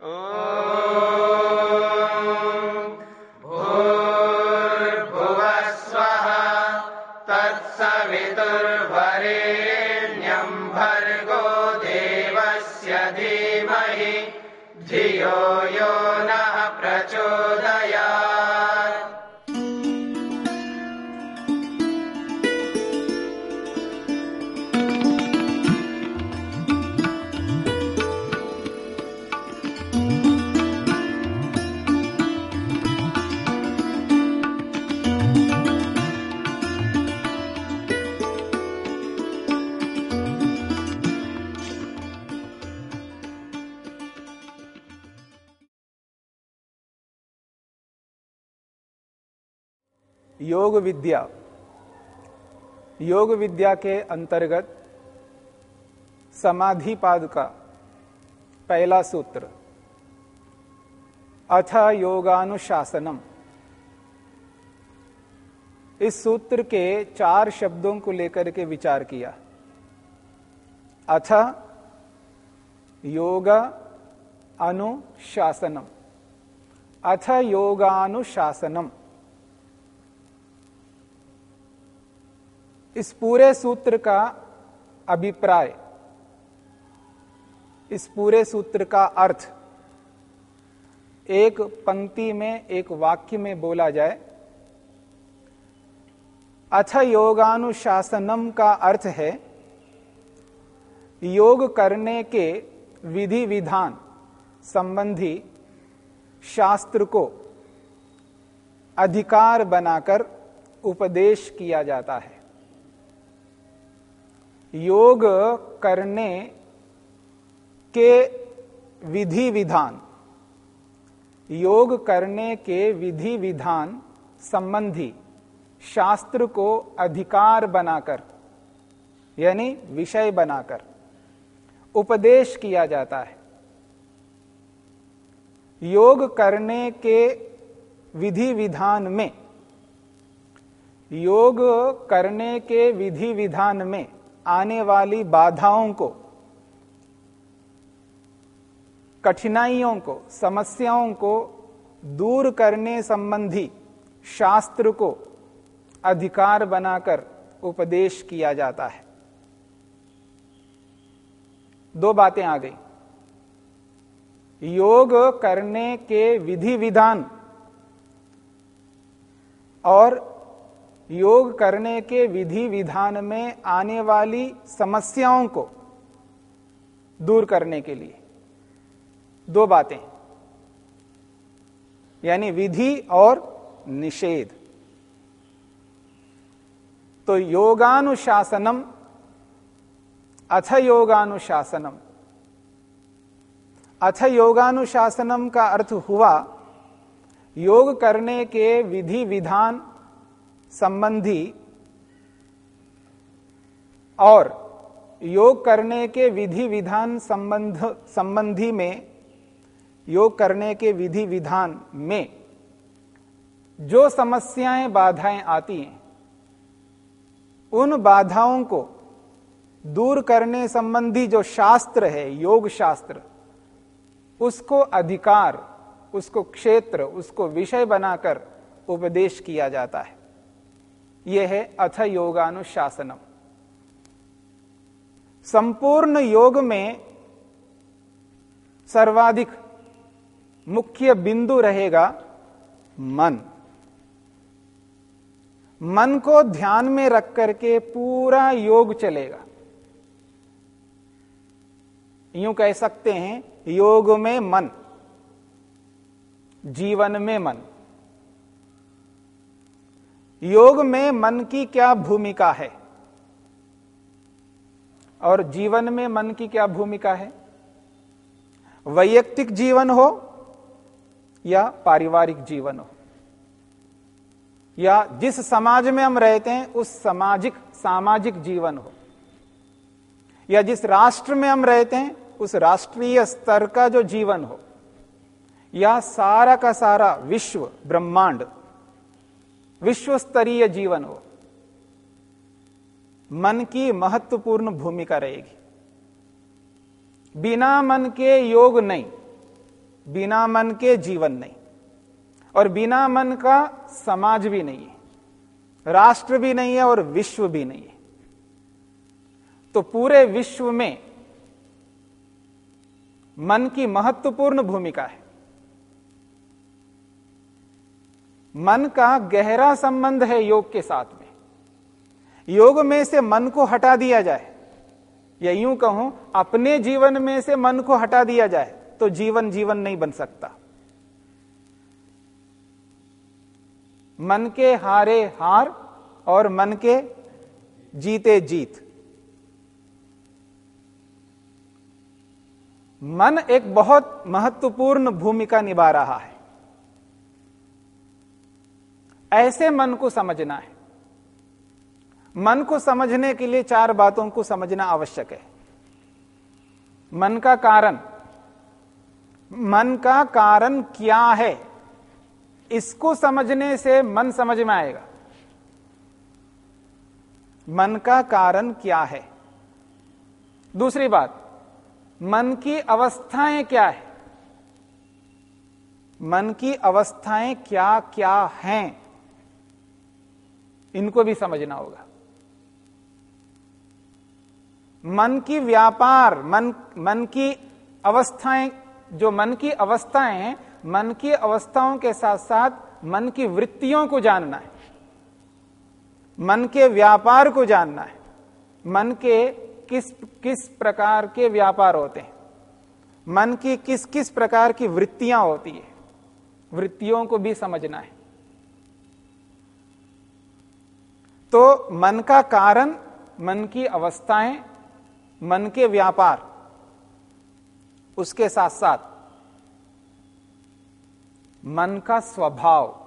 Oh. योग विद्या। योग विद्या के अंतर्गत समाधिपाद का पहला सूत्र, अथ योगानुशासनम। इस सूत्र के चार शब्दों को लेकर के विचार किया। अथ योग अनुशासनम। अथ योगानुशासनम। इस पूरे सूत्र का अभिप्राय, इस पूरे सूत्र का अर्थ एक पंक्ति में, एक वाक्य में बोला जाए, अथ योगानुशासनम का अर्थ है योग करने के विधि विधान संबंधी शास्त्र को अधिकार बनाकर उपदेश किया जाता है। योग करने के विधि विधान, योग करने के विधि विधान संबंधी शास्त्र को अधिकार बनाकर, यानी विषय बनाकर उपदेश किया जाता है। योग करने के विधि विधान में, योग करने के विधि विधान में आने वाली बाधाओं को, कठिनाइयों को, समस्याओं को दूर करने संबंधी शास्त्र को अधिकार बनाकर उपदेश किया जाता है। दो बातें आ गई। योग करने के विधि विधान और योग करने के विधि विधान में आने वाली समस्याओं को दूर करने के लिए। दो बातें। यानी विधि और निषेध। तो योगानुशासनम, अथ योगानुशासनम। अथ योगानुशासनम का अर्थ हुआ, योग करने के विधि विधान संबंधी और योग करने के विधि विधान संबंध, संबंधी में, योग करने के विधि विधान में जो समस्याएँ, बाधाएँ आती हैं, उन बाधाओं को दूर करने संबंधी जो शास्त्र है, योग शास्त्र, उसको अधिकार, उसको क्षेत्र, उसको विषय बनाकर उपदेश किया जाता है। यह है अथ योगानुशासनम। संपूर्ण योग में सर्वाधिक मुख्य बिंदु रहेगा मन। मन को ध्यान में रख करके पूरा योग चलेगा। यूँ कह सकते हैं, योग में मन, जीवन में मन। योग में मन की क्या भूमिका है? और जीवन में मन की क्या भूमिका है? वैयक्तिक जीवन हो या पारिवारिक जीवन हो? या जिस समाज में हम रहते हैं, उस सामाजिक सामाजिक जीवन हो? या जिस राष्ट्र में हम रहते हैं, उस राष्ट्रीय स्तर का जो जीवन हो? या सारा का सारा विश्व ब्रह्मांड विश्व स्तरीय जीवन हो। मन की महत्वपूर्ण भूमिका रहेगी। बिना मन के योग नहीं, बिना मन के जीवन नहीं, और बिना मन का समाज भी नहीं है, राष्ट्र भी नहीं है और विश्व भी नहीं है। तो पूरे विश्व में मन की महत्वपूर्ण भूमिका है। मन का गहरा संबंध है योग के साथ में। योग में से मन को हटा दिया जाए। या यूँ कहूँ, अपने जीवन में से मन को हटा दिया जाए तो जीवन जीवन नहीं बन सकता। मन के हारे हार और मन के जीते जीत। मन एक बहुत महत्वपूर्ण भूमिका निभा रहा है। ऐसे मन को समझना है। मन को समझने के लिए चार बातों को समझना आवश्यक है। मन का कारण। मन का कारण क्या है? इसको समझने से मन समझ में आएगा। मन का कारण क्या है? दूसरी बात, मन की अवस्थाएँ क्या है? मन की अवस्थाएँ क्या क्या हैं? इनको भी समझना होगा। मन की व्यापार, मन मन की अवस्थाएँ, जो मन की अवस्थाएँ हैं, मन की अवस्थाओं के साथ साथ मन की वृत्तियों को जानना है। मन के व्यापार को जानना है। मन के किस किस प्रकार के व्यापार होते हैं। मन की किस किस प्रकार की वृत्तियाँ होती है। वृत्तियों को भी समझना है। तो मन का कारण, मन की अवस्थाएँ, मन के व्यापार, उसके साथ साथ मन का स्वभाव।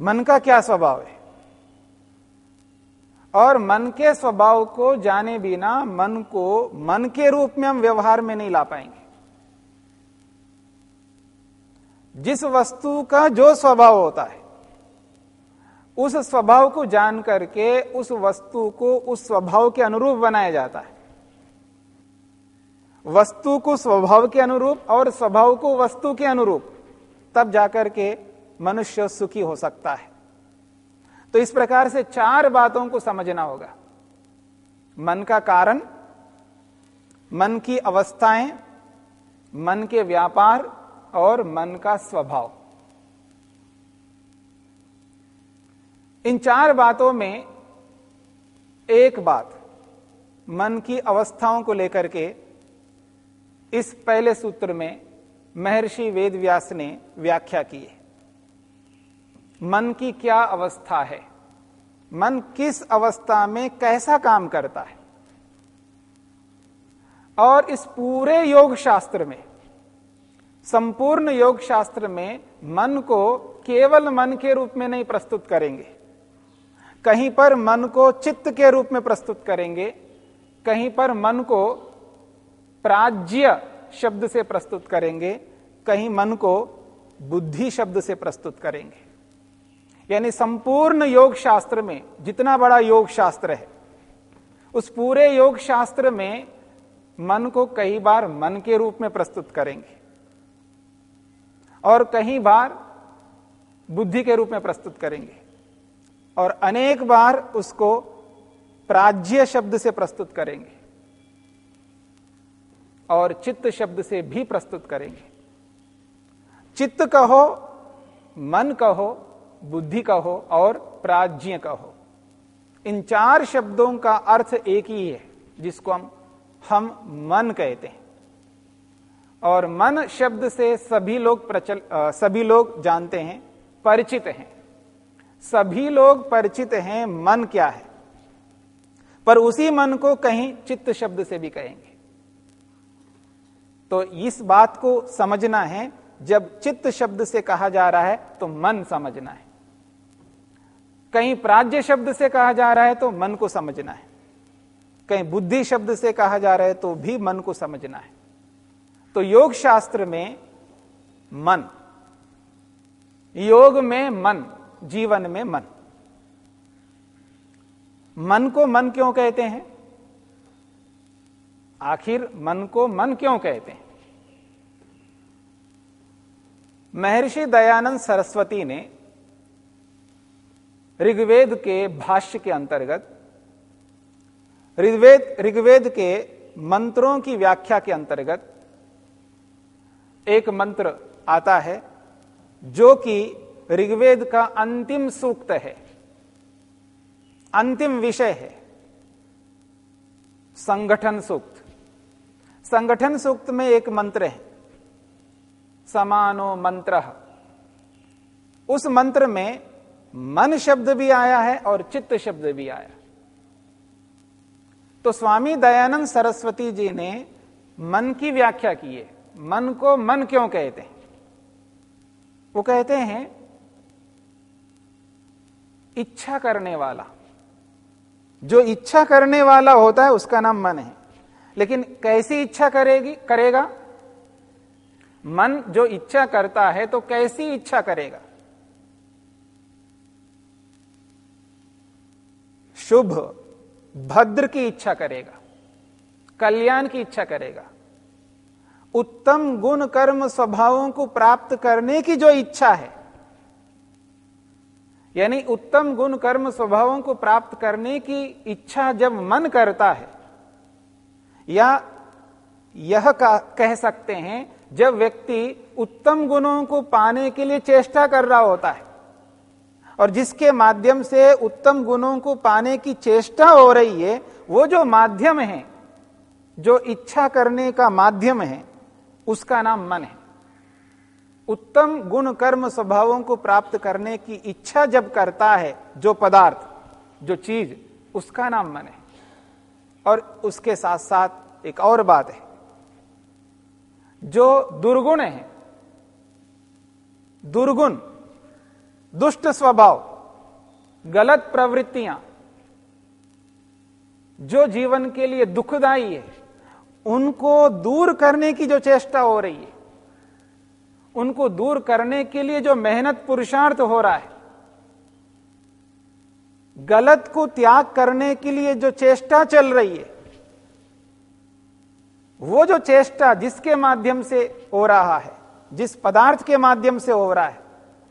मन का क्या स्वभाव है? और मन के स्वभाव को जाने बिना मन को मन के रूप में हम व्यवहार में नहीं ला पाएँगे। जिस वस्तु का जो स्वभाव होता है उस स्वभाव को जान करके उस वस्तु को उस स्वभाव के अनुरूप बनाया जाता है। वस्तु को स्वभाव के अनुरूप और स्वभाव को वस्तु के अनुरूप, तब जाकर के मनुष्य सुखी हो सकता है। तो इस प्रकार से चार बातों को समझना होगा। मन का कारण, मन की अवस्थाएँ, मन के व्यापार और मन का स्वभाव। इन चार बातों में एक बात, मन की अवस्थाओं को लेकर के इस पहले सूत्र में महर्षि वेदव्यास ने व्याख्या की है। मन की क्या अवस्था है? मन किस अवस्था में कैसा काम करता है? और इस पूरे योग शास्त्र में, संपूर्ण योग शास्त्र में मन को केवल मन के रूप में नहीं प्रस्तुत करेंगे। कहीं पर मन को चित्त के रूप में प्रस्तुत करेंगे, कहीं पर मन को प्राज्य शब्द से प्रस्तुत करेंगे, कहीं मन को बुद्धि शब्द से प्रस्तुत करेंगे। यानी संपूर्ण योग शास्त्र में जितना बड़ा योग शास्त्र है, उस पूरे योग शास्त्र में मन को कई बार मन के रूप में प्रस्तुत करेंगे और कई बार बुद्धि के रूप में प्रस्तुत करेंगे। और अनेक बार उसको प्राज्य शब्द से प्रस्तुत करेंगे और चित्त शब्द से भी प्रस्तुत करेंगे। चित्त कहो, मन कहो, बुद्धि कहो और प्राज्य कहो। इन चार शब्दों का अर्थ एक ही है, जिसको हम हम मन कहते हैं। और मन शब्द से सभी लोग प्रचल सभी लोग जानते हैं, परिचित हैं। सभी लोग परिचित हैं, मन क्या है? पर उसी मन को कहीं चित्त शब्द से भी कहेंगे। तो इस बात को समझना है, जब चित्त शब्द से कहा जा रहा है तो मन समझना है। कहीं प्राज्य शब्द से कहा जा रहा है तो मन को समझना है। कहीं बुद्धि शब्द से कहा जा रहा है तो भी मन को समझना है। तो योग शास्त्र में मन, योग में मन जीवन में मन। मन को मन क्यों कहते हैं? आखिर मन को मन क्यों कहते हैं? महर्षि दयानंद सरस्वती ने ऋग्वेद के भाष्य के अंतर्गत, ऋग्वेद ऋग्वेद के मंत्रों की व्याख्या के अंतर्गत एक मंत्र आता है, जो कि ऋग्वेद का अंतिम सूक्त है, अंतिम विषय है, संगठन सूक्त। संगठन सूक्त में एक मंत्र है, समानो मंत्र। उस मंत्र में मन शब्द भी आया है और चित्त शब्द भी आया। तो स्वामी दयानंद सरस्वती जी ने मन की व्याख्या की है। मन को मन क्यों कहते हैं? वो कहते हैं इच्छा करने वाला। जो इच्छा करने वाला होता है, उसका नाम मन है। लेकिन कैसी इच्छा करेगी, करेगा? मन जो इच्छा करता है तो कैसी इच्छा करेगा? शुभ, भद्र की इच्छा करेगा। कल्याण की इच्छा करेगा। उत्तम गुण कर्म स्वभावों को प्राप्त करने की जो इच्छा है यानी उत्तम गुण कर्म स्वभावों को प्राप्त करने की इच्छा जब मन करता है, या यह कह सकते हैं, जब व्यक्ति उत्तम गुणों को पाने के लिए चेष्टा कर रहा होता है, और जिसके माध्यम से उत्तम गुणों को पाने की चेष्टा हो रही है, वो जो माध्यम है, जो इच्छा करने का माध्यम है, उसका नाम मन है। उत्तम गुण कर्म स्वभावों को प्राप्त करने की इच्छा जब करता है, जो पदार्थ, जो चीज़, उसका नाम मन। है और उसके साथ साथ एक और बात है। जो दुर्गुण है, दुर्गुण, दुष्ट स्वभाव, गलत प्रवृत्तियाँ, जो जीवन के लिए दुखदाई है, उनको दूर करने की जो चेष्टा हो रही है उनको दूर करने के लिए जो मेहनत पुरुषार्थ हो रहा है। गलत को त्याग करने के लिए जो चेष्टा चल रही है, वो जो चेष्टा जिसके माध्यम से हो रहा है, जिस पदार्थ के माध्यम से हो रहा है,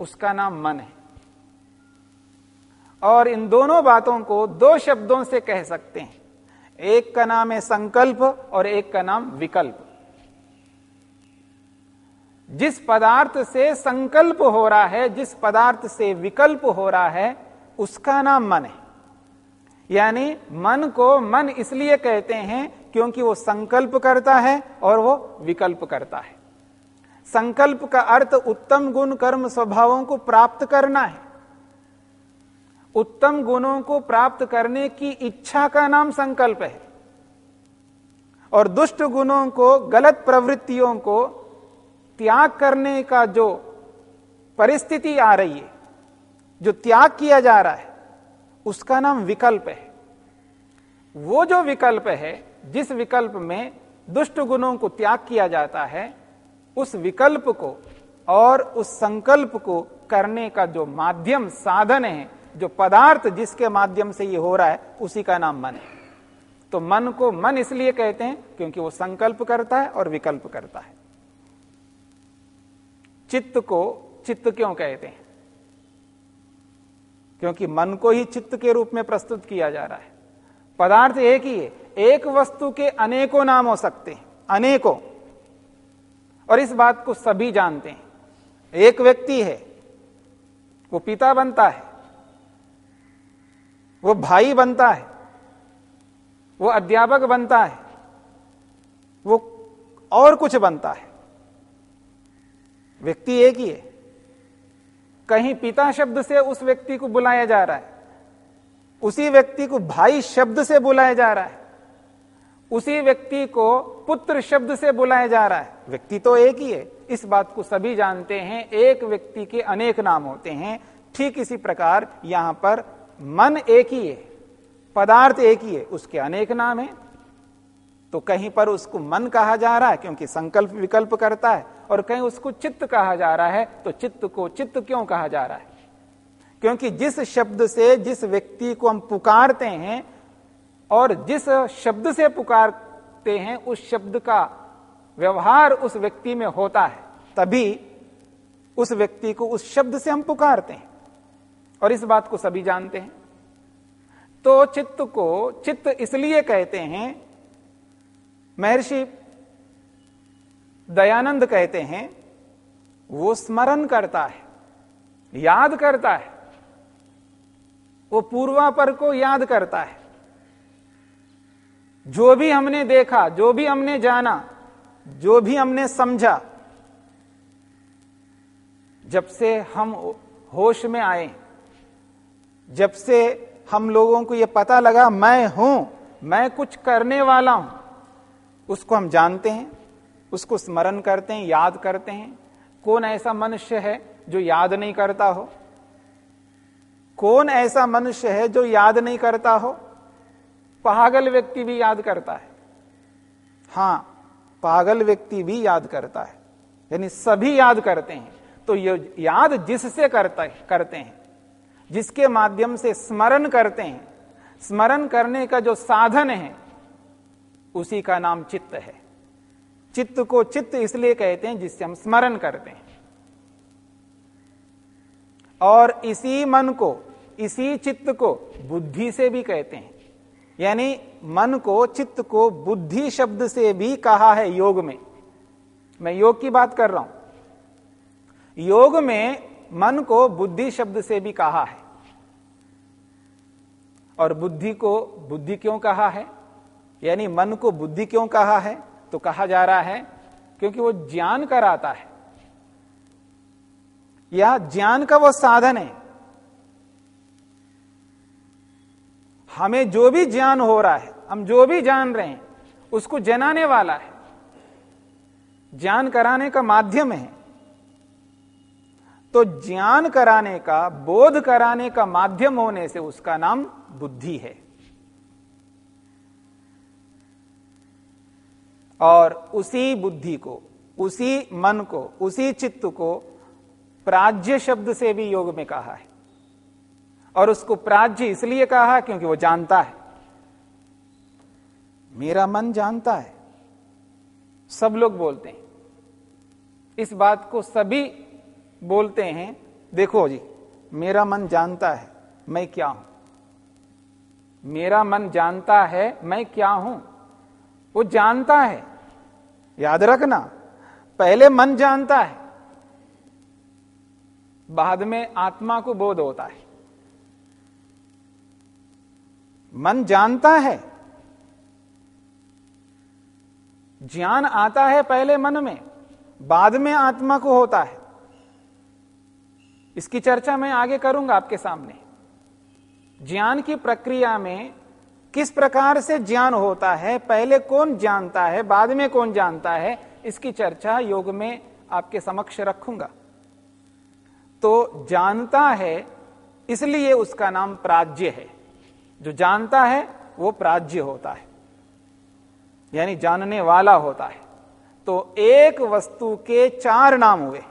उसका नाम मन है। और इन दोनों बातों को दो शब्दों से कह सकते हैं। एक का नाम है संकल्प और एक का नाम विकल्प। जिस पदार्थ से संकल्प हो रहा है, जिस पदार्थ से विकल्प हो रहा है, उसका नाम मन है। यानी मन को मन इसलिए कहते हैं क्योंकि वो संकल्प करता है और वो विकल्प करता है। संकल्प का अर्थ उत्तम गुण कर्म स्वभावों को प्राप्त करना है। उत्तम गुणों को प्राप्त करने की इच्छा का नाम संकल्प है। और दुष्ट गुणों को, गलत प्रवृत्तियों को त्याग करने का जो परिस्थिति आ रही है, जो त्याग किया जा रहा है, उसका नाम विकल्प है। वो जो विकल्प है, जिस विकल्प में दुष्ट गुणों को त्याग किया जाता है, उस विकल्प को और उस संकल्प को करने का जो माध्यम साधन है, जो पदार्थ जिसके माध्यम से ये हो रहा है, उसी का नाम मन है। तो मन को मन इसलिए कहते हैं क्योंकि वो संकल्प करता है और विकल्प करता है। चित्त को चित्त क्यों कहते हैं? क्योंकि मन को ही चित्त के रूप में प्रस्तुत किया जा रहा है। पदार्थ एक ही है। एक वस्तु के अनेकों नाम हो सकते हैं। अनेकों। और इस बात को सभी जानते हैं। एक व्यक्ति है। वो पिता बनता है। वो भाई बनता है। वो अध्यापक बनता है। वो और कुछ बनता है। व्यक्ति एक ही है। कहीं पिता शब्द से उस व्यक्ति को बुलाया जा रहा है, उसी व्यक्ति को भाई शब्द से बुलाया जा रहा है, उसी व्यक्ति को पुत्र शब्द से बुलाया जा रहा है। व्यक्ति तो एक ही है। इस बात को सभी जानते हैं। एक व्यक्ति के अनेक नाम होते हैं। ठीक इसी प्रकार यहाँ पर मन एक ही है, पदार्थ एक ही है। उसके अनेक नाम है। तो कहीं पर उसको मन कहा जा रहा है, क्योंकि संकल्प विकल्प करता है, और कहीं उसको चित्त कहा जा रहा है तो चित्त को चित्त क्यों कहा जा रहा है? क्योंकि जिस शब्द से जिस व्यक्ति को हम पुकारते हैं, और जिस शब्द से पुकारते हैं, उस शब्द का व्यवहार उस व्यक्ति में होता है। तभी उस व्यक्ति को उस शब्द से हम पुकारते हैं, और इस बात को सभी जानते हैं। तो चित्त को चित्त इसलिए कहते हैं महर्षि दयानंद कहते हैं, वो स्मरण करता है, याद करता है, वो पूर्वापर को याद करता है। जो भी हमने देखा, जो भी हमने जाना, जो भी हमने समझा, जब से हम होश में आए, जब से हम लोगों को यह पता लगा, मैं हूँ, मैं कुछ करने वाला हूँ उसको हम जानते हैं, उसको स्मरण करते हैं, याद करते हैं। कौन ऐसा मनुष्य है जो याद नहीं करता हो? कौन ऐसा मनुष्य है जो याद नहीं करता हो? पागल व्यक्ति भी याद करता है। हाँ, पागल व्यक्ति भी याद करता है। यानी सभी याद करते हैं। तो ये याद जिससे करता है करते हैं, जिसके माध्यम से स्मरण करते हैं। स्मरण करने का जो साधन है उसी का नाम चित्त है। चित्त को चित्त इसलिए कहते हैं जिससे हम स्मरण करते हैं। और इसी मन को, इसी चित्त को बुद्धि से भी कहते हैं। यानी मन को, चित्त को बुद्धि शब्द से भी कहा है योग में। मैं योग की बात कर रहा हूँ। योग में मन को बुद्धि शब्द से भी कहा है। और बुद्धि को बुद्धि क्यों कहा है? यानी मन को बुद्धि क्यों कहा है? तो कहा जा रहा है, क्योंकि वो ज्ञान कराता है। या ज्ञान का वो साधन है। हमें जो भी ज्ञान हो रहा है, हम जो भी जान रहे हैं, उसको जनाने वाला है। ज्ञान कराने का माध्यम है। तो ज्ञान कराने का, बोध कराने का माध्यम होने से उसका नाम बुद्धि है। और उसी बुद्धि को, उसी मन को, उसी चित्त को प्राज्य शब्द से भी योग में कहा है। और उसको प्राज्य इसलिए कहा क्योंकि वो जानता है। मेरा मन जानता है। सब लोग बोलते हैं। इस बात को सभी बोलते हैं, देखो जी, मेरा मन जानता है, मैं क्या हूँ? मेरा मन जानता है, मैं क्या हूँ? वो जानता है। याद रखना, पहले मन जानता है, बाद में आत्मा को बोध होता है। मन जानता है, ज्ञान आता है पहले मन में, बाद में आत्मा को होता है। इसकी चर्चा मैं आगे करूँगा आपके सामने। ज्ञान की प्रक्रिया में किस प्रकार से ज्ञान होता है, पहले कौन जानता है, बाद में कौन जानता है, इसकी चर्चा योग में आपके समक्ष रखूँगा। तो जानता है, इसलिए उसका नाम प्राज्य है। जो जानता है, वो प्राज्य होता है। यानी जानने वाला होता है। तो एक वस्तु के चार नाम हुए।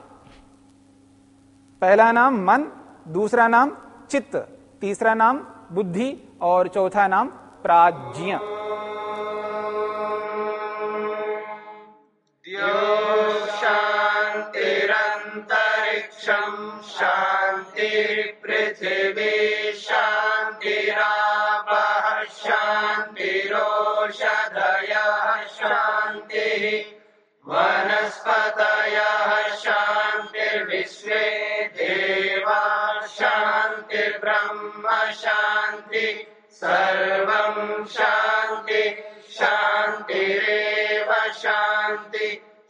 पहला नाम मन, दूसरा नाम चित्त, तीसरा नाम बुद्धि और चौथा नाम प्राज्ञ। शांतिरंतरिक्षम शांति पृथ्वी शांतिरापः शांतिरोषधय शांति वनस्पतयः शान्तिर्विश्वे देवा शान्तिर्ब्रह्म शान्ति। सर्वं